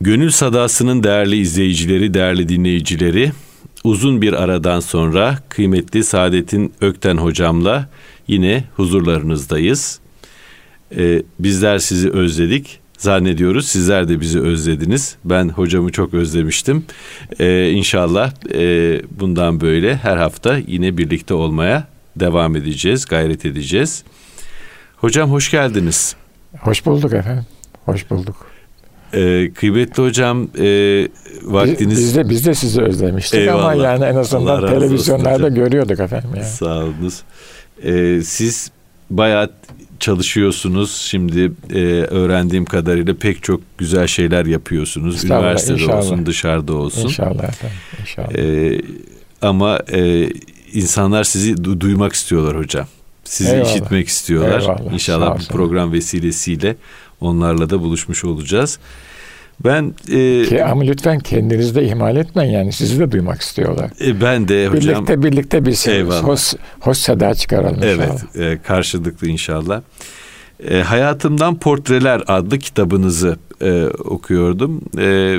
Gönül Sadası'nın değerli izleyicileri, değerli dinleyicileri, uzun bir aradan sonra kıymetli Saadet'in Ökten hocamla yine huzurlarınızdayız. Ee, bizler sizi özledik. Zannediyoruz sizler de bizi özlediniz. Ben hocamı çok özlemiştim. Ee, inşallah e, bundan böyle her hafta yine birlikte olmaya devam edeceğiz, gayret edeceğiz. Hocam hoş geldiniz. Hoş bulduk efendim. Hoş bulduk. Ee, kıymetli hocam e, vaktiniz... Biz de, biz de sizi özlemiştik Eyvallah. ama yani en azından televizyonlarda görüyorduk efendim. Yani. Sağ olunuz. Ee, siz bayağı çalışıyorsunuz. Şimdi e, öğrendiğim kadarıyla pek çok güzel şeyler yapıyorsunuz. Üniversitede inşallah. olsun, dışarıda olsun. İnşallah efendim. İnşallah. Ee, ama e, insanlar sizi du- duymak istiyorlar hocam. Sizi Eyvallah. işitmek istiyorlar. Eyvallah. İnşallah bu program vesilesiyle onlarla da buluşmuş olacağız. Ben e, Ki, ama lütfen kendinizi de ihmal etmeyin yani sizi de duymak istiyorlar. E, ben de hocam. Birlikte birlikte bir hoş, hoş seda çıkaralım evet, inşallah. Evet karşılıklı inşallah. E, Hayatımdan Portreler adlı kitabınızı e, okuyordum. E,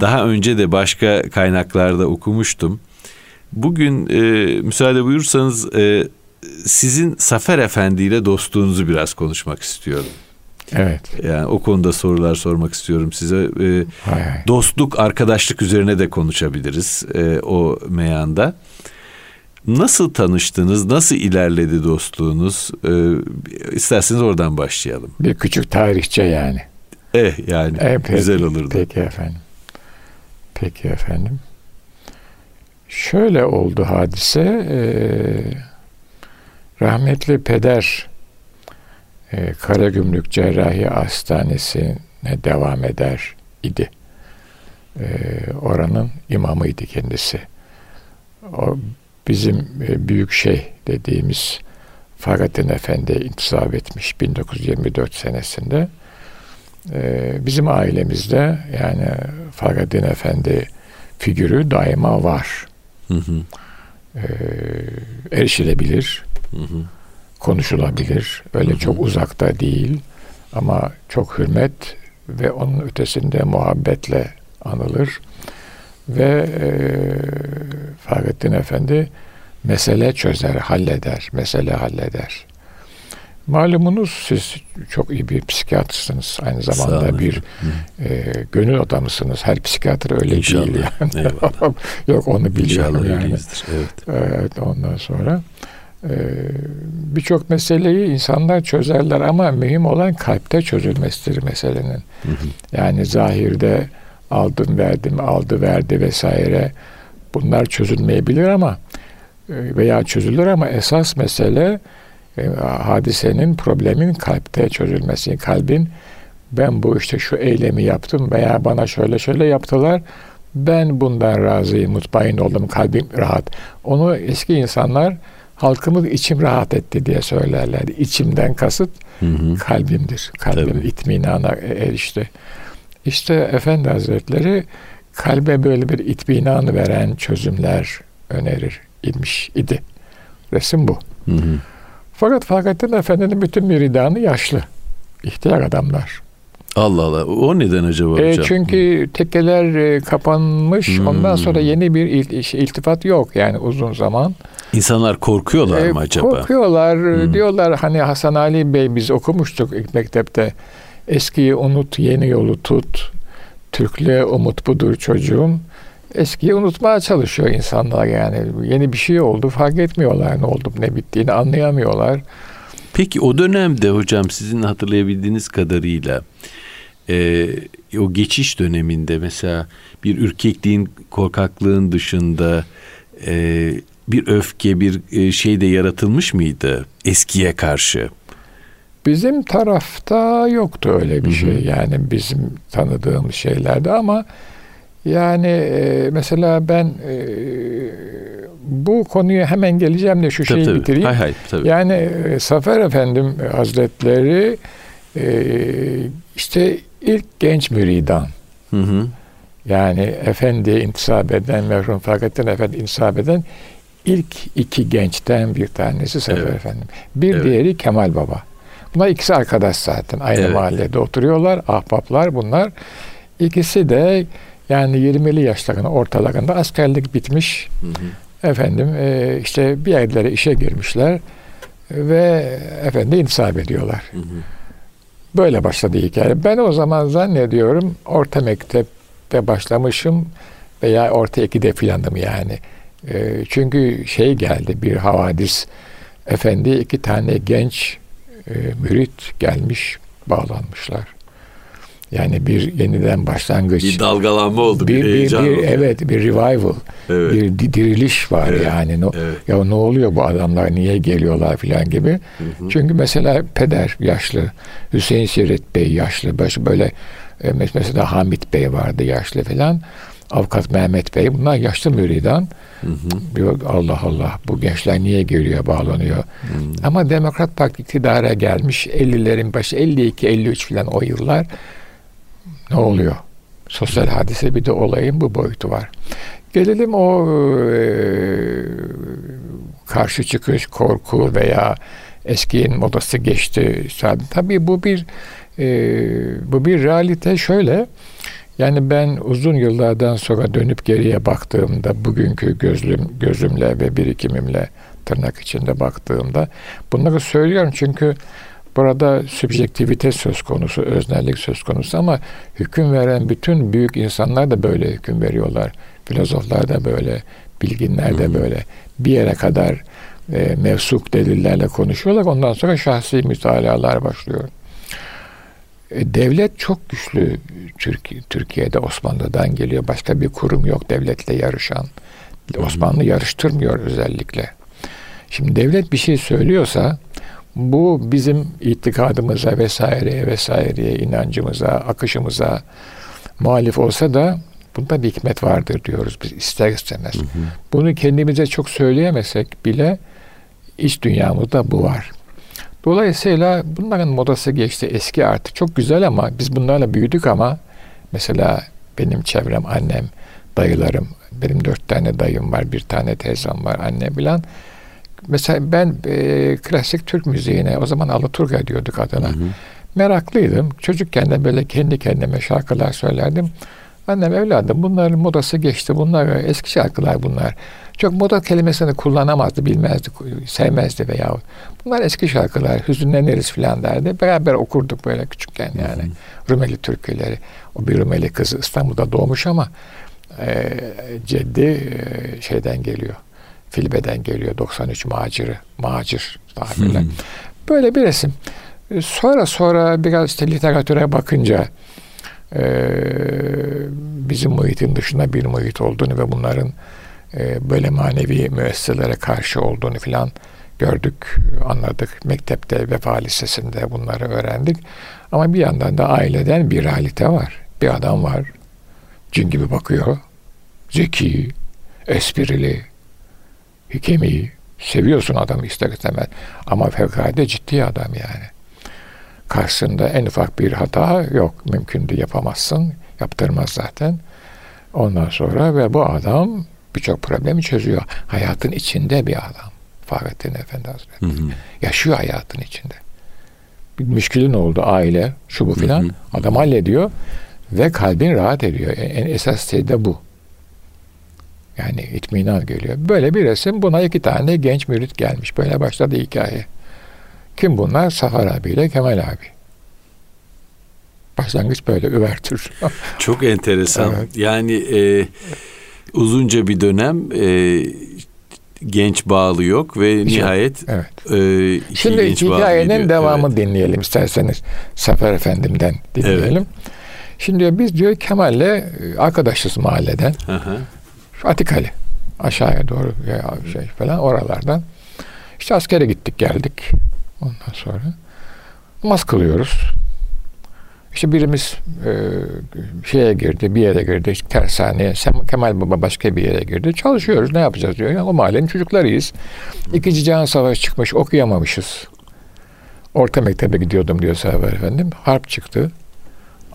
daha önce de başka kaynaklarda okumuştum. Bugün e, müsaade buyursanız e, sizin Safer Efendi ile dostluğunuzu biraz konuşmak istiyorum. Evet. Yani o konuda sorular sormak istiyorum size. Ee, hay hay. Dostluk, arkadaşlık üzerine de konuşabiliriz e, o meyanda. Nasıl tanıştınız? Nasıl ilerledi dostluğunuz? Ee, isterseniz oradan başlayalım. Bir küçük tarihçe yani. Eh yani eh, peki, güzel olurdu. Peki efendim. Peki efendim. Şöyle oldu hadise. Ee, rahmetli peder e, Karagümrük Cerrahi Hastanesi'ne devam eder idi. E, oranın imamıydı kendisi. O bizim e, büyük şey dediğimiz Faghattin Efendi intisap etmiş 1924 senesinde. E, bizim ailemizde yani Faghattin Efendi figürü daima var. Hı hı. E, erişilebilir. Hı hı konuşulabilir. Öyle Hı-hı. çok uzakta değil ama çok hürmet ve onun ötesinde muhabbetle anılır. Ve e, Fahrettin Efendi mesele çözer, halleder, mesele halleder. Malumunuz siz çok iyi bir psikiyatrsınız. Aynı zamanda bir e, gönül adamısınız. Her psikiyatr öyle İnşallah. değil yani. Yok onu biliyorum İnşallah yani. Evet. evet. Ondan sonra ee, birçok meseleyi insanlar çözerler ama mühim olan kalpte çözülmesidir meselenin. Hı hı. Yani zahirde aldım verdim aldı verdi vesaire bunlar çözülmeyebilir ama e, veya çözülür ama esas mesele e, hadisenin problemin kalpte çözülmesi. Kalbin ben bu işte şu eylemi yaptım veya bana şöyle şöyle yaptılar. Ben bundan razıyım, mutmain oldum, kalbim rahat. Onu eski insanlar halkımız içim rahat etti diye söylerlerdi. İçimden kasıt hı hı. kalbimdir. Kalbim Tabii. itminana erişti. İşte Efendi Hazretleri kalbe böyle bir itminan veren çözümler önerir imiş idi. Resim bu. Hı hı. Fakat Fakattin Efendi'nin bütün müridanı yaşlı. ihtiyar adamlar. Allah Allah. O neden acaba e, hocam? Çünkü tekkeler e, kapanmış. Hmm. Ondan sonra yeni bir iltifat yok yani uzun zaman. İnsanlar korkuyorlar e, mı acaba? Korkuyorlar. Hmm. Diyorlar hani Hasan Ali Bey biz okumuştuk ilk mektepte. Eskiyi unut, yeni yolu tut. Türklüğe umut budur çocuğum. Eskiyi unutmaya çalışıyor insanlar yani. Yeni bir şey oldu fark etmiyorlar ne oldu ne bittiğini anlayamıyorlar. Peki o dönemde hocam sizin hatırlayabildiğiniz kadarıyla e, o geçiş döneminde mesela bir ürkekliğin, korkaklığın dışında e, bir öfke, bir e, şey de yaratılmış mıydı eskiye karşı? Bizim tarafta yoktu öyle bir Hı-hı. şey. Yani bizim tanıdığımız şeylerde ama yani e, mesela ben e, bu konuya hemen geleceğim de şu tabii, şeyi tabii. bitireyim. Hay hay, tabii. Yani e, Safer Efendim Hazretleri e, işte ilk genç müridan. Hı hı. Yani Efendi'ye intisap eden, merhum Fakrettin Efendi intisap eden ilk iki gençten bir tanesi Sefer evet. Efendim. Bir evet. diğeri Kemal Baba. Bunlar ikisi arkadaş zaten. Aynı evet. mahallede oturuyorlar. Ahbaplar bunlar. İkisi de yani 20'li yaşlarında ortalarında askerlik bitmiş. Hı hı. Efendim e, işte bir yerlere işe girmişler ve efendim intisap ediyorlar. Hı hı. Böyle başladı hikaye. Ben o zaman zannediyorum orta mektepte başlamışım veya orta ikide filandım yani. E, çünkü şey geldi bir havadis. Efendi iki tane genç e, mürit gelmiş bağlanmışlar. Yani bir yeniden başlangıç. Bir dalgalanma oldu, bir, bir heyecan bir, oldu. Evet, bir revival. Evet. Bir diriliş var evet. yani. No, evet. Ya ne oluyor bu adamlar, niye geliyorlar filan gibi. Hı hı. Çünkü mesela peder yaşlı, Hüseyin Siret Bey yaşlı, başı böyle e, mesela Hamit Bey vardı yaşlı filan. Avukat Mehmet Bey bunlar yaşlı müridan. Hı hı. Allah Allah bu gençler niye geliyor bağlanıyor. Hı. Ama Demokrat Parti iktidara gelmiş 50'lerin başı 52 53 filan o yıllar ne oluyor? Sosyal hadise bir de olayın bu boyutu var. Gelelim o e, karşı çıkış, korku veya eskiyin modası geçti. Tabii bu bir e, bu bir realite şöyle. Yani ben uzun yıllardan sonra dönüp geriye baktığımda bugünkü gözlüm gözümle ve birikimimle tırnak içinde baktığımda bunları söylüyorum çünkü burada subjektivite söz konusu, öznellik söz konusu ama hüküm veren bütün büyük insanlar da böyle hüküm veriyorlar. Filozoflar da böyle, bilginler de böyle. Bir yere kadar e, mevsuk delillerle konuşuyorlar. Ondan sonra şahsi mütalalar başlıyor. E, devlet çok güçlü Türkiye, Türkiye'de Osmanlı'dan geliyor. Başka bir kurum yok devletle yarışan. Osmanlı yarıştırmıyor özellikle. Şimdi devlet bir şey söylüyorsa bu bizim itikadımıza vesaireye vesaireye inancımıza, akışımıza muhalif olsa da bunda bir hikmet vardır diyoruz biz ister istemez. Hı hı. Bunu kendimize çok söyleyemesek bile iç dünyamızda bu var. Dolayısıyla bunların modası geçti eski artık çok güzel ama biz bunlarla büyüdük ama mesela benim çevrem annem, dayılarım, benim dört tane dayım var, bir tane teyzem var, anne bilen. Mesela ben e, klasik Türk müziğine o zaman Alaturka diyorduk adına. Hı hı. Meraklıydım. Çocukken de böyle kendi kendime şarkılar söylerdim. Annem evladım bunların modası geçti. Bunlar eski şarkılar bunlar. Çok moda kelimesini kullanamazdı, bilmezdi, sevmezdi veya bunlar eski şarkılar, hüzünleniriz filan derdi. Beraber okurduk böyle küçükken yani. Hı hı. Rumeli türküleri. O bir Rumeli kızı İstanbul'da doğmuş ama e, ceddi e, şeyden geliyor. Filbe'den geliyor. 93 maciri. Macir tabirle. Böyle bir resim. Sonra sonra biraz işte literatüre bakınca e, bizim muhitin dışında bir muhit olduğunu ve bunların e, böyle manevi müesseselere karşı olduğunu filan gördük, anladık. Mektepte, Vefa Lisesi'nde bunları öğrendik. Ama bir yandan da aileden bir realite var. Bir adam var. Cin gibi bakıyor. Zeki, esprili, hikemi. Seviyorsun adamı ister istemez. Ama fevkalade ciddi adam yani. Karşısında en ufak bir hata yok. Mümkün de yapamazsın. Yaptırmaz zaten. Ondan sonra ve bu adam birçok problemi çözüyor. Hayatın içinde bir adam. Fahrettin Efendi Hazretleri. Hı hı. Yaşıyor hayatın içinde. Bir müşkülün oldu aile, şu bu filan. Adam hallediyor ve kalbin rahat ediyor. En esas şey de bu. Yani itminan geliyor. Böyle bir resim buna iki tane genç mürit gelmiş. Böyle başladı hikaye. Kim bunlar? Safar abiyle Kemal abi. Başlangıç böyle üvertür. Çok enteresan. evet. Yani e, uzunca bir dönem e, genç bağlı yok ve nihayet evet. e, iki Şimdi genç hikayenin devamı evet. dinleyelim isterseniz Sefer Efendim'den dinleyelim. Evet. Şimdi biz diyor Kemal'le e, arkadaşız mahalleden. Hı Şu Atikali aşağıya doğru ya şey falan oralardan. İşte askere gittik geldik. Ondan sonra namaz kılıyoruz. İşte birimiz e, şeye girdi, bir yere girdi, tersaneye. Kemal Baba başka bir yere girdi. Çalışıyoruz, ne yapacağız diyor. Yani o mahallenin çocuklarıyız. İkinci Cihan Savaşı çıkmış, okuyamamışız. Orta mektebe gidiyordum diyor Sefer Efendim. Harp çıktı.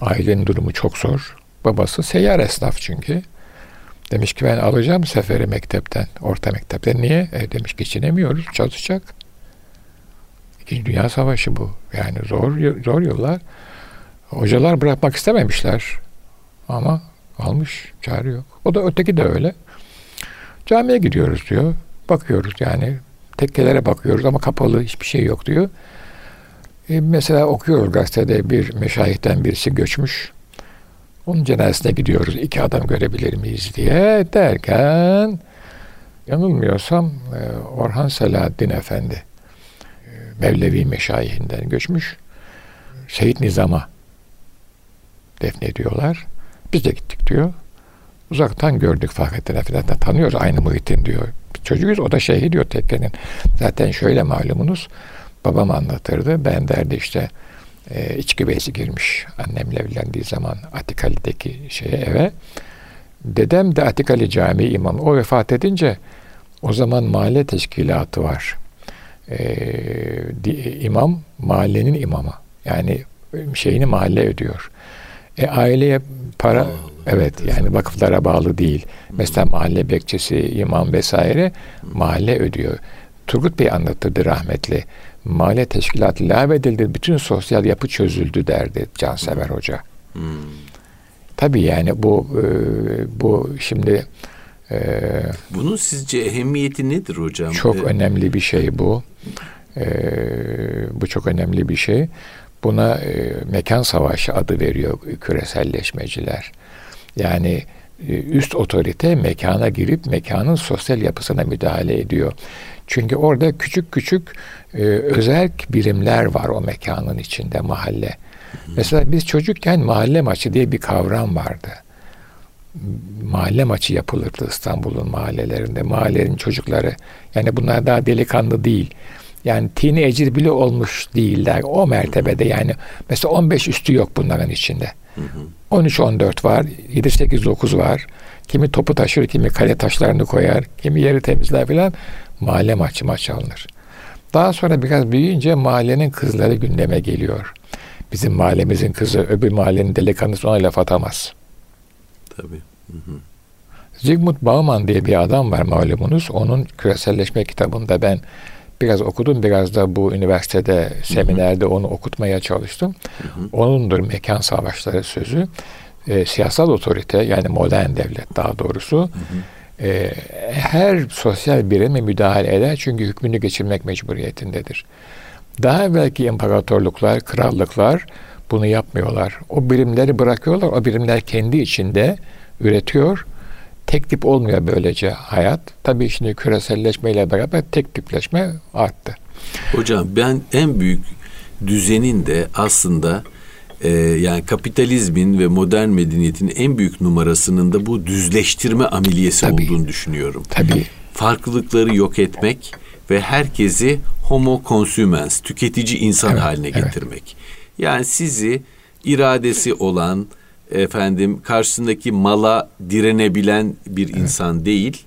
Ailenin durumu çok zor. Babası seyyar esnaf çünkü. Demiş ki ben alacağım Sefer'i mektepten, orta mektepten. Niye? E, demiş geçinemiyoruz, çalışacak. İkinci Dünya Savaşı bu. Yani zor zor yıllar. Hocalar bırakmak istememişler. ama almış çare yok. O da öteki de öyle. Camiye gidiyoruz diyor. Bakıyoruz yani tekkelere bakıyoruz ama kapalı hiçbir şey yok diyor. E, mesela okuyoruz gazetede bir meşayihten birisi göçmüş. Onun cenazesine gidiyoruz. iki adam görebilir miyiz diye derken yanılmıyorsam e, Orhan Selahaddin Efendi e, Mevlevi meşayihinden göçmüş. Şehit Nizam'a defnediyorlar. Biz de gittik diyor. Uzaktan gördük Fahrettin Efendi'den tanıyoruz aynı muhitin diyor. Çocuğuyuz o da şeyhi diyor tekkenin. Zaten şöyle malumunuz babam anlatırdı. Ben derdi işte e, içki bezi girmiş annemle evlendiği zaman Atikali'deki şeye eve. Dedem de Atikali Camii imamı. O vefat edince o zaman mahalle teşkilatı var. Ee, imam mahallenin imamı. Yani şeyini mahalle ödüyor. E, aileye para Allah Allah, evet yani vakıflara bağlı değil. Hı. Mesela mahalle bekçisi, imam vesaire Hı. mahalle ödüyor. Turgut Bey anlatırdı rahmetli. Mahalle teşkilatı lağvedildi. Bütün sosyal yapı çözüldü derdi Cansever Hı. Hoca. Hı. Tabii yani bu e, bu şimdi e, bunun sizce ehemmiyeti nedir hocam? Çok ee, önemli bir şey bu. E, bu çok önemli bir şey. Buna e, mekan savaşı adı veriyor küreselleşmeciler. Yani e, üst otorite mekana girip mekanın sosyal yapısına müdahale ediyor. Çünkü orada küçük küçük e, özel birimler var o mekanın içinde mahalle. Mesela biz çocukken mahalle maçı diye bir kavram vardı. Mahalle maçı yapılırdı İstanbul'un mahallelerinde. Mahallenin çocukları yani bunlar daha delikanlı değil yani teenager bile olmuş değiller. O mertebede yani. Mesela 15 üstü yok bunların içinde. 13-14 var. 7-8-9 var. Kimi topu taşır, kimi kale taşlarını koyar, kimi yeri temizler filan. Mahalle maçı maç alınır. Daha sonra biraz büyüyünce mahallenin kızları gündeme geliyor. Bizim mahallemizin kızı öbür mahallenin delikanlısı ona laf atamaz. Tabii. Hı hı. Zygmunt Bauman diye bir adam var malumunuz. Onun küreselleşme kitabında ben biraz okudum. Biraz da bu üniversitede seminerde onu okutmaya çalıştım. Hı hı. Onundur mekan savaşları sözü. E, siyasal otorite yani modern devlet daha doğrusu hı hı. E, her sosyal birime müdahale eder çünkü hükmünü geçirmek mecburiyetindedir. Daha evvelki imparatorluklar, krallıklar bunu yapmıyorlar. O birimleri bırakıyorlar. O birimler kendi içinde üretiyor tek tip olmuyor böylece hayat. Tabii şimdi küreselleşmeyle beraber tek tipleşme arttı. Hocam ben en büyük düzenin de aslında e, yani kapitalizmin ve modern medeniyetin en büyük numarasının da bu düzleştirme ameliyesi Tabii. olduğunu düşünüyorum. Tabii. Farklılıkları yok etmek ve herkesi homo consumens, tüketici insan evet, haline getirmek. Evet. Yani sizi iradesi olan, efendim karşısındaki mala direnebilen bir evet. insan değil.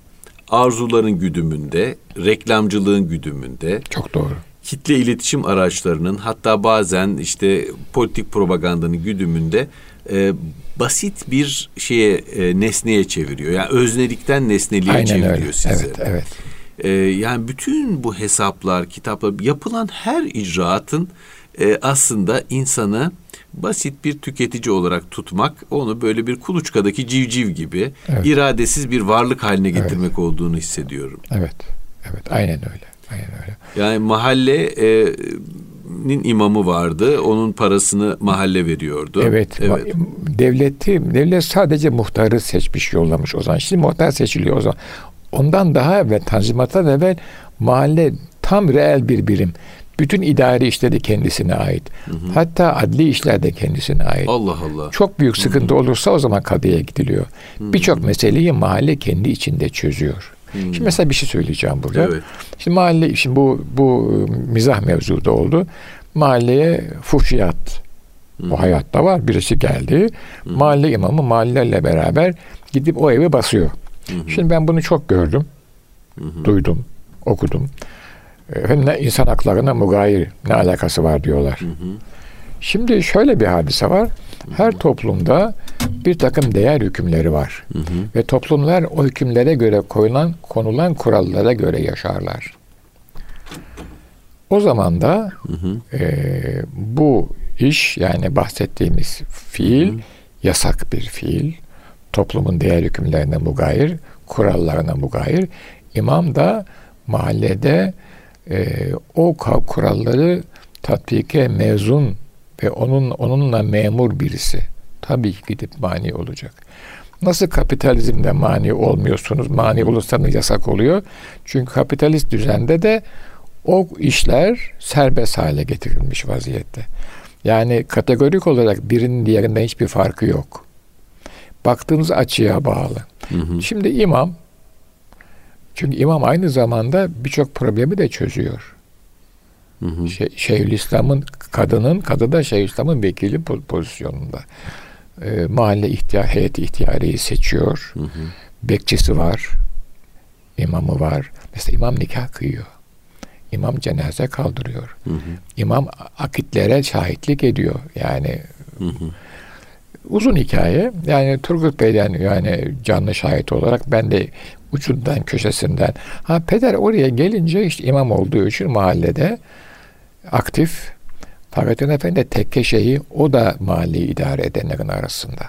Arzuların güdümünde, reklamcılığın güdümünde. Çok doğru. Kitle iletişim araçlarının hatta bazen işte politik propagandanın güdümünde e, basit bir şeye e, nesneye çeviriyor. Yani öznelikten nesneliğe Aynen çeviriyor öyle. sizi. Evet, evet. E, yani bütün bu hesaplar, kitaplar yapılan her icraatın e, aslında insanı basit bir tüketici olarak tutmak, onu böyle bir kuluçkadaki civciv gibi evet. iradesiz bir varlık haline getirmek evet. olduğunu hissediyorum. Evet. Evet, aynen öyle. Aynen öyle. Yani mahallenin imamı vardı. Onun parasını mahalle veriyordu. Evet. evet. Devleti, devlet sadece muhtarı seçmiş, yollamış o zaman. Şimdi muhtar seçiliyor o zaman. Ondan daha evvel, tanzimattan evvel mahalle tam reel bir birim. Bütün idari işleri kendisine ait. Hı hı. Hatta adli işler de kendisine ait. Allah Allah. Çok büyük sıkıntı hı hı. olursa o zaman kadıya gidiliyor. Birçok meseleyi mahalle kendi içinde çözüyor. Hmm. Şimdi mesela bir şey söyleyeceğim burada. Evet. Şimdi mahalle, şimdi bu bu mizah mevzuda oldu. Mahalleye fuhşiyat hmm. o hayatta var. Birisi geldi. Hmm. Mahalle imamı mahallelerle beraber gidip o evi basıyor. Hmm. Şimdi ben bunu çok gördüm. Hmm. Duydum, okudum. Hem ne insan haklarına mugayir ne alakası var diyorlar. Hı hı. Şimdi şöyle bir hadise var. Her toplumda bir takım değer hükümleri var. Hı hı. Ve toplumlar o hükümlere göre koyulan, konulan kurallara göre yaşarlar. O zaman da hı hı. E, bu iş yani bahsettiğimiz fiil hı hı. yasak bir fiil. Toplumun değer hükümlerine mugayir, kurallarına mugayir. İmam da mahallede e, o kuralları tatbike mezun ve onun onunla memur birisi tabii ki gidip mani olacak. Nasıl kapitalizmde mani olmuyorsunuz, mani olursanız yasak oluyor. Çünkü kapitalist düzende de o işler serbest hale getirilmiş vaziyette. Yani kategorik olarak birinin diğerinden hiçbir farkı yok. Baktığınız açıya bağlı. Hı hı. Şimdi imam, çünkü imam aynı zamanda birçok problemi de çözüyor. Hı hı. Şey, Şeyhülislam'ın kadının, kadı da Şeyhülislam'ın vekili pozisyonunda. E, mahalle ihtiyar, heyet ihtiyariyi seçiyor. Hı hı. Bekçisi var. imamı var. Mesela imam nikah kıyıyor. İmam cenaze kaldırıyor. Hı hı. İmam akitlere şahitlik ediyor. Yani hı hı. uzun hikaye. Yani Turgut Bey'den yani canlı şahit olarak ben de ucundan köşesinden. Ha peder oraya gelince işte imam olduğu için mahallede aktif. Fahrettin Efendi tekke şeyi o da mahalleyi idare edenlerin arasında.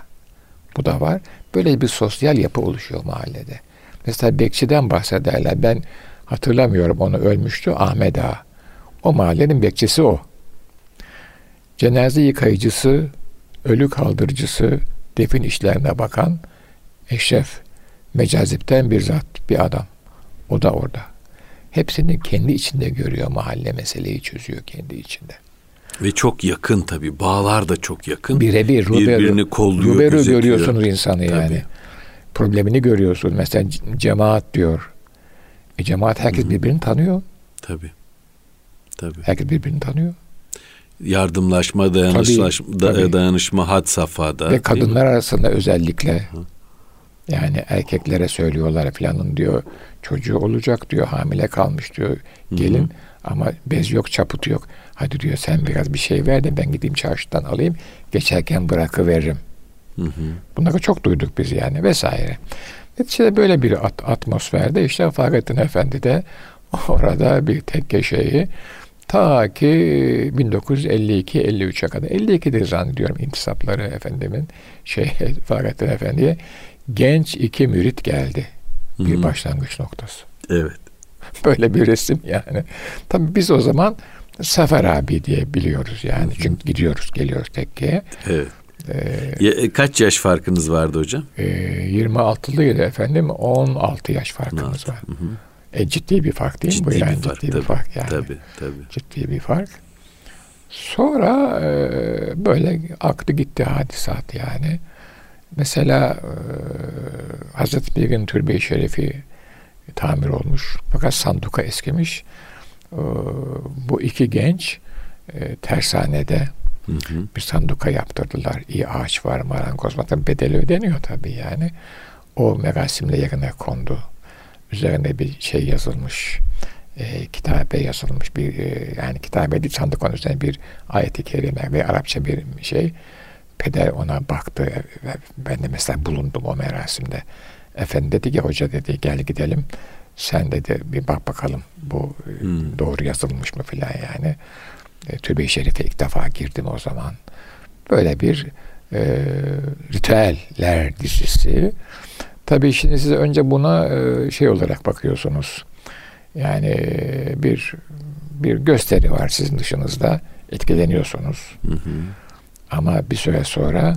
Bu da var. Böyle bir sosyal yapı oluşuyor mahallede. Mesela bekçiden bahsederler. Ben hatırlamıyorum onu ölmüştü Ahmet Ağa. O mahallenin bekçisi o. Cenaze yıkayıcısı, ölü kaldırıcısı, defin işlerine bakan eşref, mecazipten bir zat, bir adam. O da orada. Hepsini kendi içinde görüyor mahalle meseleyi çözüyor kendi içinde. Ve çok yakın tabii. Bağlar da çok yakın. Birebir. Birbirini kolluyor, Ruberu görüyorsunuz insanı tabii. yani. Problemini görüyorsunuz. Mesela cemaat diyor. E cemaat herkes Hı-hı. birbirini tanıyor. Tabii. Tabii. Herkes birbirini tanıyor. Yardımlaşma, dayanışma, tabii, tabii. dayanışma had safhada. Ve kadınlar arasında özellikle Hı. Yani erkeklere söylüyorlar filanın diyor çocuğu olacak diyor hamile kalmış diyor gelin Hı-hı. ama bez yok çaput yok. Hadi diyor sen biraz bir şey ver de ben gideyim çarşıdan alayım geçerken bırakıveririm. Hı hı. Bunları çok duyduk biz yani vesaire. Neticede böyle bir at- atmosferde işte Fahrettin Efendi de orada bir tekke şeyi ta ki 1952-53'e kadar 52'dir zannediyorum intisapları efendimin şey Fahrettin Efendi'ye genç iki mürit geldi. Bir Hı-hı. başlangıç noktası. Evet. Böyle bir resim yani. Tabii biz o zaman Sefer abi diye biliyoruz yani. Hı-hı. Çünkü gidiyoruz geliyoruz tekkeye. Evet. Ee, kaç yaş farkınız vardı hocam? E, 26'lıydı efendim. 16 yaş farkımız var. Hı hı. E, ciddi bir fark değil mi bu yani? Bir fark, ciddi tabii, bir fark yani. Tabii, tabii. Ciddi bir fark. Sonra e, böyle aktı gitti hadisat yani. Mesela e, Hazreti Bilgin Türbe-i Şerifi tamir olmuş. Fakat sanduka eskimiş. E, bu iki genç e, tersanede Hı hı. Bir sanduka yaptırdılar. İyi ağaç var, marangoz var. Tabii bedeli ödeniyor tabii yani. O merasimle yerine kondu. Üzerine bir şey yazılmış. E, kitabe yazılmış bir e, yani kitabe değil sandukanın üzerine bir ayeti kerime ve Arapça bir şey. Peder ona baktı. Ben de mesela bulundum o merasimde. Efendi dedi ki hoca dedi gel gidelim. Sen dedi bir bak bakalım bu e, hmm. doğru yazılmış mı filan yani. E, Türbe-i Şerif'e ilk defa girdim o zaman. Böyle bir e, ritüeller dizisi. Tabii şimdi siz önce buna e, şey olarak bakıyorsunuz. Yani bir bir gösteri var sizin dışınızda. Etkileniyorsunuz. Hı hı. Ama bir süre sonra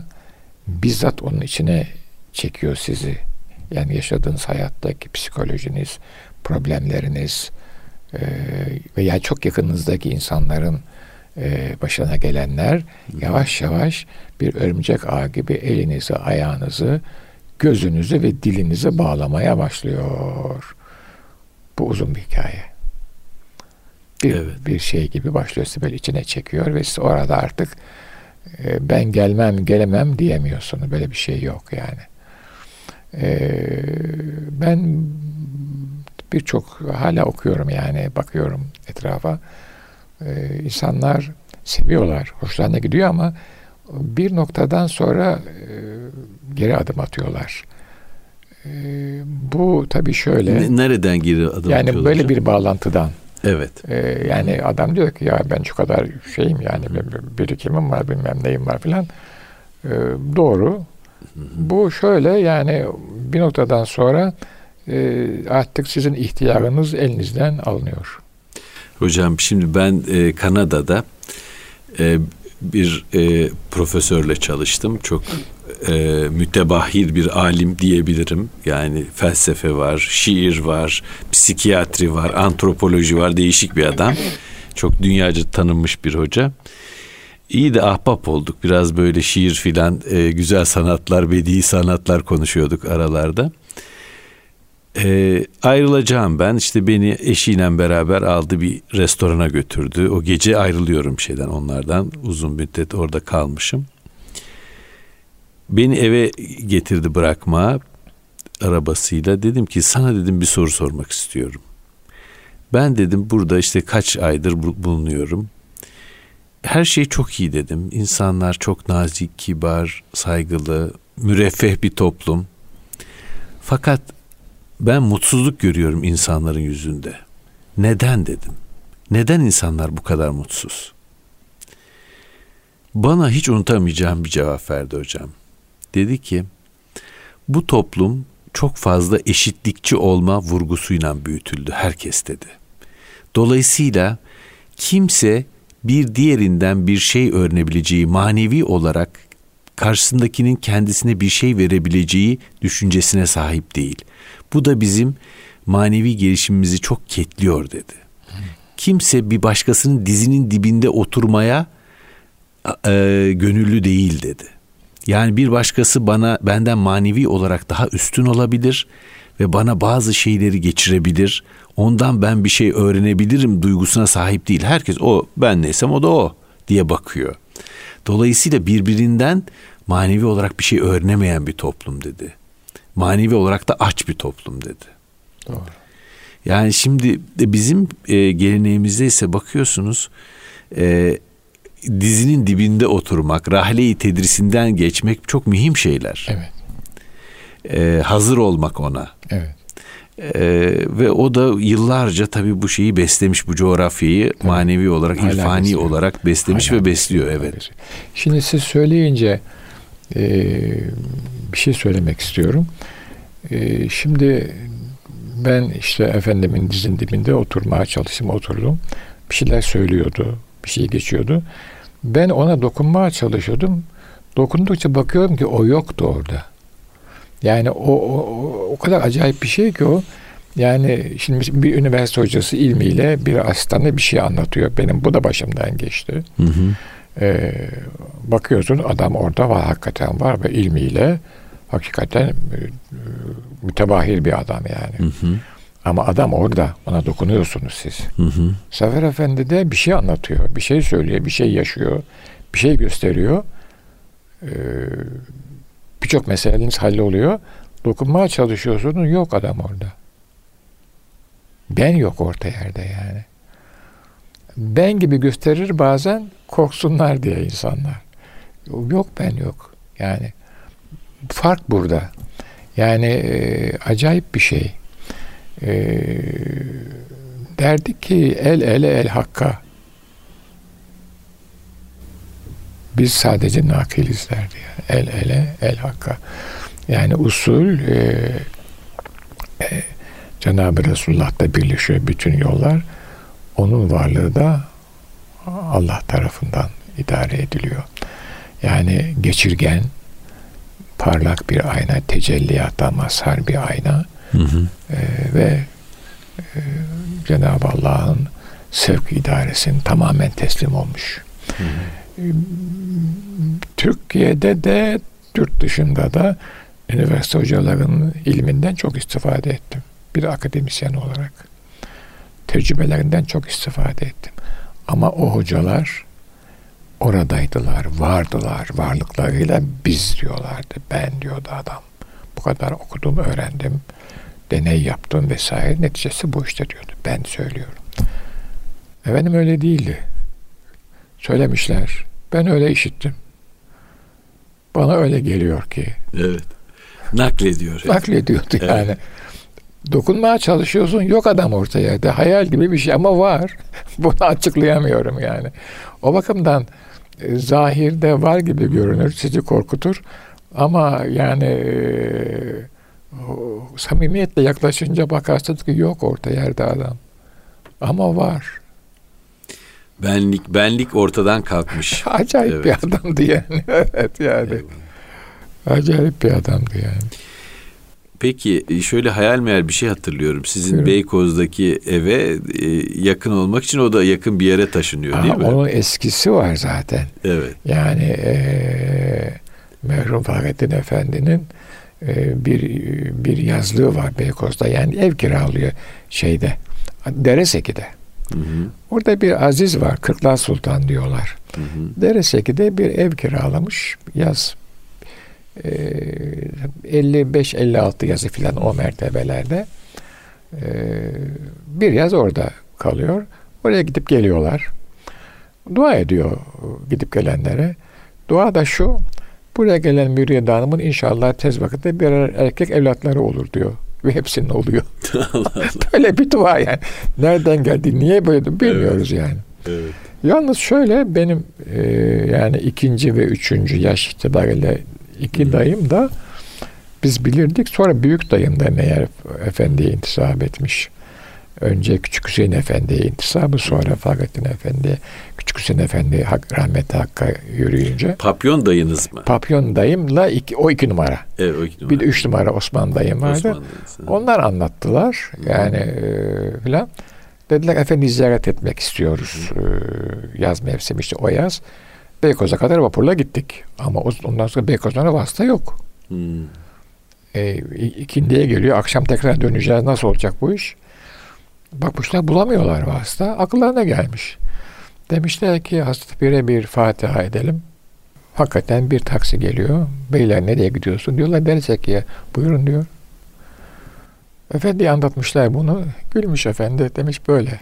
bizzat onun içine çekiyor sizi. Yani yaşadığınız hayattaki psikolojiniz, problemleriniz e, veya çok yakınınızdaki insanların e, başına gelenler yavaş yavaş bir örümcek ağ gibi elinizi, ayağınızı, gözünüzü ve dilinizi bağlamaya başlıyor. Bu uzun bir hikaye. Bir, evet. bir şey gibi başlıyor sizi böyle içine çekiyor ve siz orada artık e, ben gelmem gelemem diyemiyorsunuz. Böyle bir şey yok yani. E, ben birçok hala okuyorum yani bakıyorum etrafa e, insanlar seviyorlar, hoşlarına gidiyor ama bir noktadan sonra e, geri adım atıyorlar. E, bu tabii şöyle. Nereden geri adım Yani böyle hocam? bir bağlantıdan. Evet. E, yani adam diyor ki ya ben şu kadar şeyim yani birikimim var bilmem neyim var filan. E, doğru. Bu şöyle yani bir noktadan sonra e, artık sizin ihtiyarınız elinizden alınıyor. Hocam şimdi ben e, Kanada'da e, bir e, profesörle çalıştım. Çok e, mütebahir bir alim diyebilirim. Yani felsefe var, şiir var, psikiyatri var, antropoloji var. Değişik bir adam. Çok dünyaca tanınmış bir hoca. İyi de ahbap olduk. Biraz böyle şiir filan, e, güzel sanatlar, bedi sanatlar konuşuyorduk aralarda. E, ayrılacağım ben. İşte beni eşiyle beraber aldı bir restorana götürdü. O gece ayrılıyorum şeyden onlardan. Uzun müddet orada kalmışım. Beni eve getirdi bırakma arabasıyla. Dedim ki sana dedim bir soru sormak istiyorum. Ben dedim burada işte kaç aydır bulunuyorum. Her şey çok iyi dedim. İnsanlar çok nazik, kibar, saygılı, müreffeh bir toplum. Fakat ben mutsuzluk görüyorum insanların yüzünde. Neden dedim. Neden insanlar bu kadar mutsuz? Bana hiç unutamayacağım bir cevap verdi hocam. Dedi ki bu toplum çok fazla eşitlikçi olma vurgusuyla büyütüldü herkes dedi. Dolayısıyla kimse bir diğerinden bir şey öğrenebileceği manevi olarak karşısındakinin kendisine bir şey verebileceği düşüncesine sahip değil. Bu da bizim manevi gelişimimizi çok ketliyor dedi. Kimse bir başkasının dizinin dibinde oturmaya e, gönüllü değil dedi. Yani bir başkası bana benden manevi olarak daha üstün olabilir ve bana bazı şeyleri geçirebilir. Ondan ben bir şey öğrenebilirim duygusuna sahip değil. Herkes o ben neysem o da o diye bakıyor. Dolayısıyla birbirinden manevi olarak bir şey öğrenemeyen bir toplum dedi. Manevi olarak da aç bir toplum dedi. Doğru. Yani şimdi bizim e, geleneğimizde ise bakıyorsunuz e, dizinin dibinde oturmak, rahle-i tedrisinden geçmek çok mühim şeyler. Evet. E, hazır olmak ona. Evet. Ee, ve o da yıllarca tabii bu şeyi beslemiş bu coğrafyayı tabii. manevi olarak, Hala irfani besliyor. olarak beslemiş Hala ve besliyor besliyor, evet. Şimdi siz söyleyince e, bir şey söylemek istiyorum. E, şimdi ben işte efendimin dizin dibinde oturmaya çalıştım, oturdum. Bir şeyler söylüyordu, bir şey geçiyordu. Ben ona dokunmaya çalışıyordum. Dokundukça bakıyorum ki o yoktu orada. Yani o, o, o kadar acayip bir şey ki o. Yani şimdi bir üniversite hocası ilmiyle bir hastane bir şey anlatıyor. Benim bu da başımdan geçti. Hı hı. Ee, bakıyorsun adam orada var hakikaten var ve ilmiyle hakikaten e, mütebahir bir adam yani. Hı hı. Ama adam orada. Ona dokunuyorsunuz siz. Hı hı. Zafer Efendi de bir şey anlatıyor. Bir şey söylüyor. Bir şey yaşıyor. Bir şey gösteriyor. Ee, Birçok meseleniz halloluyor. Dokunmaya çalışıyorsunuz. Yok adam orada. Ben yok orta yerde yani. Ben gibi gösterir bazen korksunlar diye insanlar. Yok ben yok. Yani fark burada. Yani e, acayip bir şey. E, derdik ki el ele el hakka. Biz sadece nakiliz derdi. Yani. El ele el hakka. Yani usul e, e, Cenab-ı Resulullah'ta birleşiyor bütün yollar. Onun varlığı da Allah tarafından idare ediliyor. Yani geçirgen, parlak bir ayna, tecelliyata mazhar bir ayna hı hı. E, ve e, Cenab-ı Allah'ın sevk idaresinin tamamen teslim olmuş. Hı hı. Türkiye'de de Türk dışında da üniversite hocalarının ilminden çok istifade ettim. Bir akademisyen olarak. Tecrübelerinden çok istifade ettim. Ama o hocalar oradaydılar, vardılar. Varlıklarıyla biz diyorlardı. Ben diyordu adam. Bu kadar okudum, öğrendim. Deney yaptım vesaire. Neticesi bu işte diyordu. Ben söylüyorum. Efendim öyle değildi. Söylemişler. Ben öyle işittim. Bana öyle geliyor ki. Evet. Naklediyor. Naklediyordu evet. yani. Dokunmaya çalışıyorsun yok adam ortaya. De hayal gibi bir şey ama var. Bunu açıklayamıyorum yani. O bakımdan e, zahirde var gibi görünür, sizi korkutur. Ama yani e, samimiyetle yaklaşınca bakarsınız ki yok orta yerde adam. Ama var. Benlik benlik ortadan kalkmış. Acayip evet. bir adamdı yani. evet yani. Eyvallah. Acayip bir adamdı yani. Peki e, şöyle hayal meyal bir şey hatırlıyorum. Sizin Buyurun. Beykoz'daki eve e, yakın olmak için o da yakın bir yere taşınıyor Aha, değil mi? Onun eskisi var zaten. Evet. Yani e, merhum Fahrettin Efendi'nin e, bir bir yazlığı var Beykoz'da. Yani ev kiralıyor şeyde. Dereseki'de. Hı hı. Orada bir aziz var. Kırklar Sultan diyorlar. Hı hı. Dereseki'de bir ev kiralamış yaz 55-56 yazı filan o mertebelerde bir yaz orada kalıyor. Oraya gidip geliyorlar. Dua ediyor gidip gelenlere. Dua da şu, buraya gelen Müriyet Hanım'ın inşallah tez vakitte bir erkek evlatları olur diyor. Ve hepsinin oluyor. böyle bir dua yani. Nereden geldi, niye böyle bilmiyoruz evet. yani. Evet. Yalnız şöyle benim e, yani ikinci ve üçüncü yaş itibariyle iki dayım da biz bilirdik. Sonra büyük dayım da meğer efendiye intisap etmiş. Önce Küçük Hüseyin Efendi'ye intisabı sonra Fahrettin Efendi, Küçük Hüseyin Efendi hak, rahmeti Hakk'a yürüyünce. Papyon dayınız mı? Papyon dayımla iki, o iki numara. Evet o iki numara. Bir de üç numara Osman dayım vardı. Osman Onlar anlattılar. Yani e, filan. Dediler efendi ziyaret etmek istiyoruz. E, yaz mevsimi işte o yaz. Beykoz'a kadar vapurla gittik. Ama ondan sonra Beykoz'dan vasıta yok. Hmm. E, ikindiye geliyor. Akşam tekrar döneceğiz. Nasıl olacak bu iş? Bakmışlar bulamıyorlar vasıta. Akıllarına gelmiş. Demişler ki Hazreti Pir'e bir Fatiha edelim. Hakikaten bir taksi geliyor. Beyler nereye gidiyorsun? Diyorlar Deriseki'ye. Buyurun diyor. Efendi anlatmışlar bunu. Gülmüş efendi. Demiş böyle.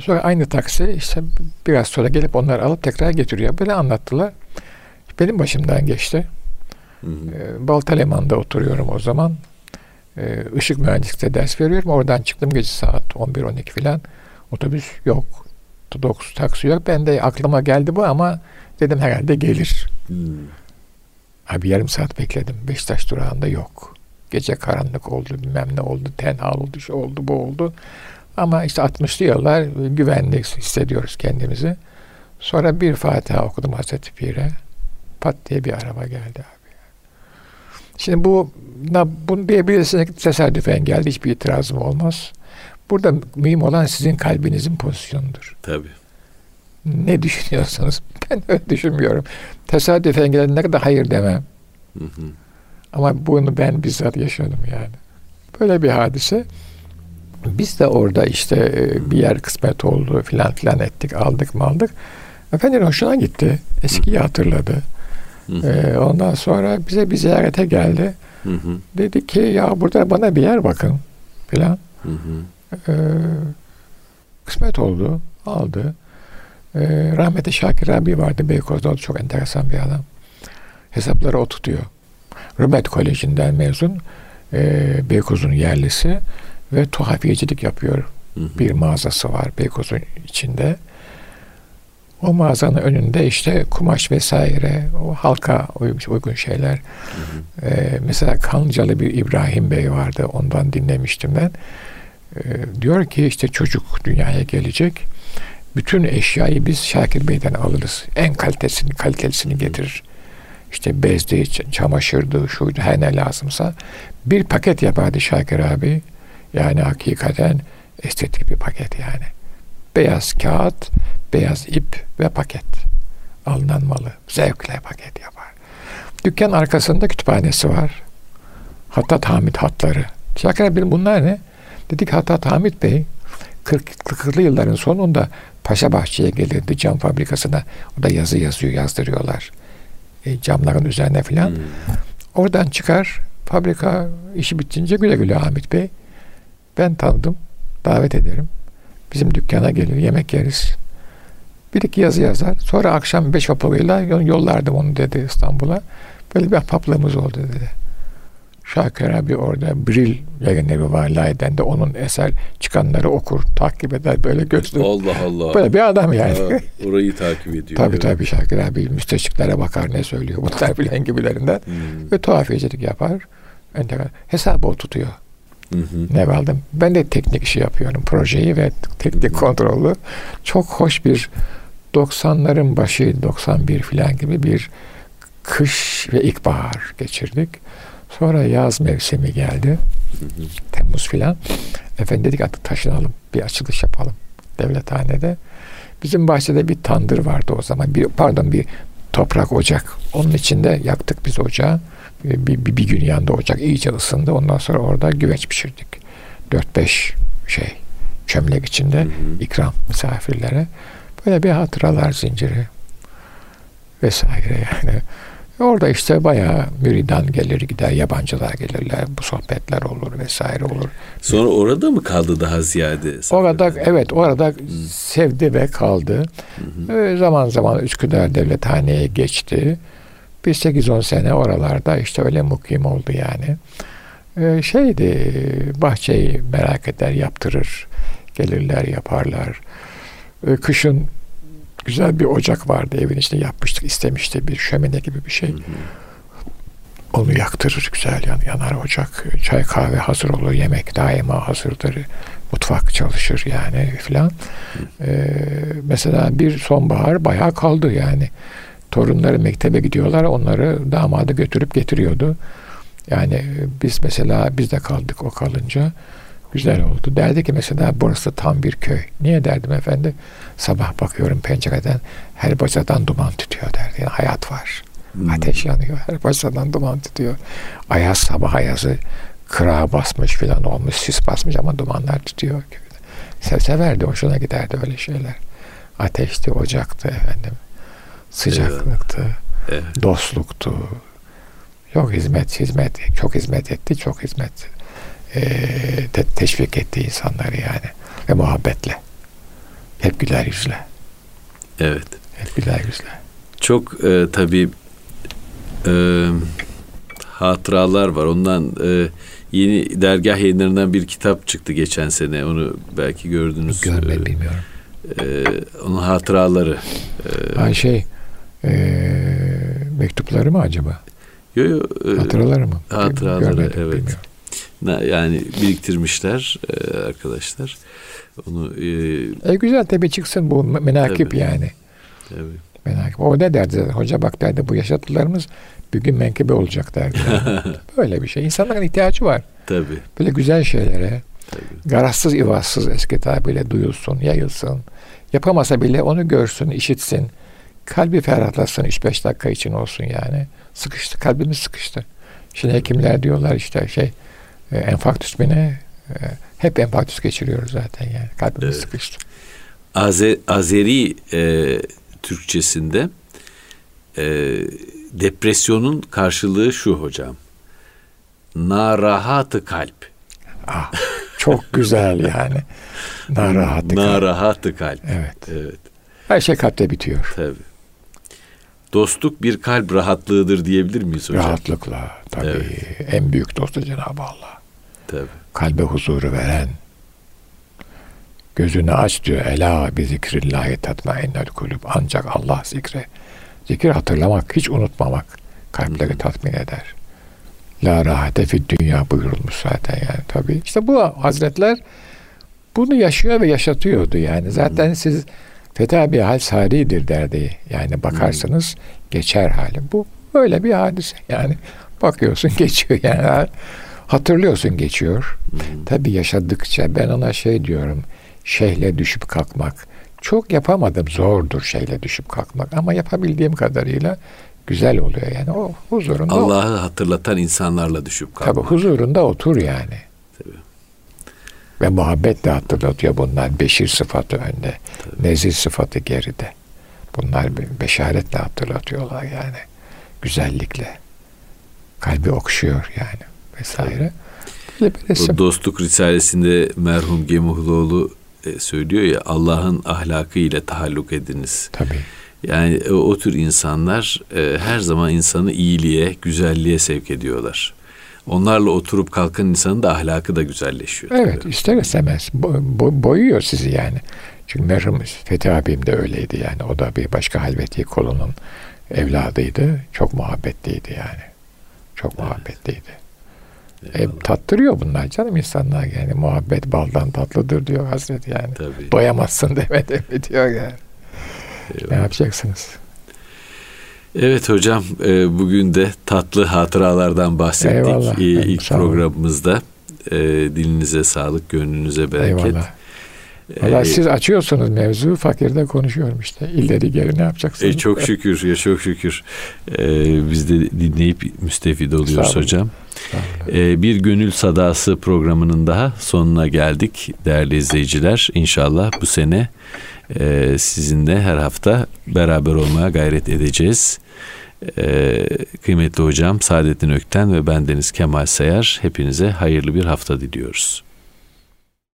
Sonra aynı taksi işte biraz sonra gelip onları alıp tekrar getiriyor. Böyle anlattılar. Benim başımdan geçti. Ee, Baltaleman'da oturuyorum o zaman. Ee, ışık mühendislikte ders veriyorum. Oradan çıktım gece saat 11-12 filan. Otobüs yok. Dokuz taksi yok. Ben de aklıma geldi bu ama dedim herhalde gelir. Hmm. Abi yarım saat bekledim. Beşiktaş durağında yok. Gece karanlık oldu, bilmem ne oldu, tenha oldu, şu oldu, bu oldu. Ama işte 60'lı yıllar güvenli hissediyoruz kendimizi. Sonra bir Fatiha okudum Hazreti Pir'e. Pat diye bir araba geldi abi. Şimdi bu bunu diyebilirsiniz tesadüfen geldi. Hiçbir itirazım olmaz. Burada mühim olan sizin kalbinizin pozisyonudur. Tabii. Ne düşünüyorsunuz? Ben öyle düşünmüyorum. Tesadüfen gelenlere kadar hayır demem. Hı hı. Ama bunu ben bizzat yaşadım yani. Böyle bir hadise. Biz de orada işte e, bir yer kısmet oldu filan filan ettik aldık mı aldık. Efendim hoşuna gitti. Eskiyi hatırladı. Ee, ondan sonra bize bir ziyarete geldi. Dedi ki ya burada bana bir yer bakın filan. Ee, kısmet oldu. Aldı. Ee, rahmetli Şakir abi vardı Beykoz'da. O çok enteresan bir adam. Hesapları o tutuyor. Rümet Koleji'nden mezun. E, Beykoz'un yerlisi ve tuhafiyecilik yapıyor. Hı hı. Bir mağazası var Beykoz'un içinde. O mağazanın önünde işte kumaş vesaire, o halka uygun şeyler. Hı hı. Ee, mesela Kancalı bir İbrahim Bey vardı, ondan dinlemiştim ben. Ee, diyor ki işte çocuk dünyaya gelecek. Bütün eşyayı biz Şakir Bey'den alırız. En kalitesini, kalitesini getirir. İşte bezdi, çamaşırdı, şuydu, her ne lazımsa. Bir paket yapardı Şakir abi. Yani hakikaten estetik bir paket yani. Beyaz kağıt, beyaz ip ve paket. Alınan malı. Zevkle paket yapar. Dükkan arkasında kütüphanesi var. Hatta Hamit hatları. Şakir bir bunlar ne? Dedik Hatta Hamit Bey 40, 40'lı yılların sonunda Paşa Bahçe'ye gelirdi cam fabrikasına. O da yazı yazıyor, yazdırıyorlar. E, camların üzerine filan. Hmm. Oradan çıkar fabrika işi bitince güle güle Hamit Bey. Ben tanıdım. Davet ederim. Bizim dükkana gelir. Yemek yeriz. Bir iki yazı yazar. Sonra akşam beş vapuruyla yollardım onu dedi İstanbul'a. Böyle bir ahbaplığımız oldu dedi. Şakir abi orada Bril yayınları var Layden de onun eser çıkanları okur, takip eder böyle gözlü. Allah Allah. Böyle bir adam yani. Ha, orayı takip ediyor. tabii evet. tabii Şakir abi müsteşriklere bakar ne söylüyor bunlar filan gibilerinden. Hmm. Ve tuhafiyecilik yapar. Hesabı o tutuyor. Hı hı. Ne aldım? Ben de teknik işi yapıyorum. Projeyi ve teknik kontrolü. Çok hoş bir 90'ların başı 91 filan gibi bir kış ve ilkbahar geçirdik. Sonra yaz mevsimi geldi. Hı hı. Temmuz filan. Efendim dedik artık taşınalım. Bir açılış yapalım devlethanede. Bizim bahçede bir tandır vardı o zaman. Bir, pardon bir toprak ocak. Onun içinde yaktık biz ocağı. Bir, bir, bir gün yanında ocak iyice ısındı. Ondan sonra orada güveç pişirdik. 4-5 şey çömlek içinde hı hı. ikram misafirlere. Böyle bir hatıralar zinciri vesaire yani. Orada işte bayağı müridan gelir gider, yabancılar gelirler, bu sohbetler olur vesaire olur. Sonra orada mı kaldı daha ziyade? Orada evet orada sevdi ve kaldı. Hmm. Zaman zaman Üsküdar Devlethane'ye geçti. Bir 8-10 sene oralarda işte öyle mukim oldu yani. Ee, şeydi bahçeyi merak eder yaptırır. Gelirler yaparlar. Ee, kışın güzel bir ocak vardı evin içinde yapmıştık istemişti bir şömine gibi bir şey. Hı hı. Onu yaktırır güzel yan, yanar ocak. Çay kahve hazır olur. Yemek daima hazırdır. Mutfak çalışır yani filan. Ee, mesela bir sonbahar bayağı kaldı yani. Torunları mektebe gidiyorlar. Onları damadı götürüp getiriyordu. Yani biz mesela biz de kaldık o kalınca. Güzel oldu. Derdi ki mesela burası tam bir köy. Niye derdim efendi? Sabah bakıyorum pencereden her bacadan duman tütüyor derdi. Yani hayat var. Hmm. Ateş yanıyor. Her bacadan duman tütüyor. Ayaz sabah ayazı kırağa basmış filan olmuş. Sis basmış ama dumanlar tütüyor. Se severdi. Hoşuna giderdi öyle şeyler. Ateşti, ocaktı efendim. Sıcaklıktı. Evet. Dostluktu. Çok hizmet, hizmet. Çok hizmet etti, çok hizmet e, te- teşvik etti insanları yani. Ve muhabbetle. Hep güler yüzle. Evet. Hep güler yüzle. Çok e, tabii e, hatıralar var. Ondan e, yeni dergah yayınlarından bir kitap çıktı geçen sene. Onu belki gördünüz. Görmedim bilmiyorum. E, onun hatıraları. E, ha şey e, mektupları mı acaba? Yok yok. E, hatıraları mı? Hatıraları Görmedim, evet. Bilmiyorum yani biriktirmişler e, arkadaşlar. Onu e, e güzel tabii çıksın bu menakip tabii, yani. Tabii. Menakip. O ne derdi? Hoca bak derdi bu yaşatılarımız bir gün menkıbe olacak derdi. Böyle bir şey. İnsanların ihtiyacı var. Tabii. Böyle güzel şeylere. Tabii. Garazsız, ivazsız eski tabirle duyulsun, yayılsın. Yapamasa bile onu görsün, işitsin. Kalbi ferahlasın 3-5 dakika için olsun yani. Sıkıştı, kalbimiz sıkıştı. Şimdi hekimler diyorlar işte şey e, enfarktüs beni e, hep enfarktüs geçiriyoruz zaten yani. Kalbimiz evet. sıkıştı. Azer, Azeri e, Türkçesinde e, depresyonun karşılığı şu hocam. Narahatı kalp. Ah, çok güzel yani. Narahatı kalp. Narahatı kalp. Evet. Evet. Her şey kalpte bitiyor. Tabii. Dostluk bir kalp rahatlığıdır diyebilir miyiz hocam? Rahatlıkla tabii. Evet. En büyük dostu Cenab-ı Allah. Tabii. Kalbe huzuru veren, gözünü aç diyor. Ela bi zikrillahi tatma ennel kulüp. Ancak Allah zikre. Zikir hatırlamak, hiç unutmamak kalpleri tatmin eder. La rahate fi dünya buyurulmuş zaten yani tabii. İşte bu hazretler bunu yaşıyor ve yaşatıyordu yani. Zaten siz feta bir hal saridir derdi. Yani bakarsanız Hı. geçer hali. Bu böyle bir hadise yani. Bakıyorsun geçiyor yani. Hatırlıyorsun geçiyor. Hmm. Tabii yaşadıkça ben ona şey diyorum. Şeyhle düşüp kalkmak. Çok yapamadım. Zordur şeyle düşüp kalkmak. Ama yapabildiğim kadarıyla güzel oluyor yani. O huzurunda. Allah'ı hatırlatan insanlarla düşüp kalkmak. Tabii huzurunda otur yani. Tabii. Ve muhabbetle hatırlatıyor bunlar. Beşir sıfatı önde. Tabii. Nezir sıfatı geride. Bunlar beşaretle hatırlatıyorlar yani. Güzellikle. Kalbi okşuyor yani vesaire. O Dostluk Risalesi'nde merhum Gemuhluoğlu e, söylüyor ya Allah'ın ahlakı ile tahalluk ediniz. Tabii. Yani o, o tür insanlar e, her zaman insanı iyiliğe, güzelliğe sevk ediyorlar. onlarla oturup kalkan insanın da ahlakı da güzelleşiyor. Evet tabii. ister istemez bo- bo- boyuyor sizi yani. Çünkü merhum Fethi abim de öyleydi yani. O da bir başka halveti kolunun evladıydı. Çok muhabbetliydi yani. Çok evet. muhabbetliydi. E, tattırıyor bunlar canım insanlar yani. Muhabbet baldan tatlıdır diyor Hazreti yani. Tabii. Doyamazsın demedi mi diyor yani. Eyvallah. Ne yapacaksınız? Evet hocam e, bugün de tatlı hatıralardan bahsettik Eyvallah. ilk programımızda. E, dilinize sağlık, gönlünüze bereket. Eyvallah. Valla ee, siz açıyorsunuz mevzu, fakirde konuşuyorum işte. İlleri geri ne yapacaksınız? E, çok şükür, ya çok şükür. E, biz de dinleyip müstefid oluyoruz hocam. E, bir Gönül Sadası programının daha sonuna geldik değerli izleyiciler. İnşallah bu sene e, sizinle her hafta beraber olmaya gayret edeceğiz. E, kıymetli hocam Saadettin Ökten ve bendeniz Kemal Sayar hepinize hayırlı bir hafta diliyoruz.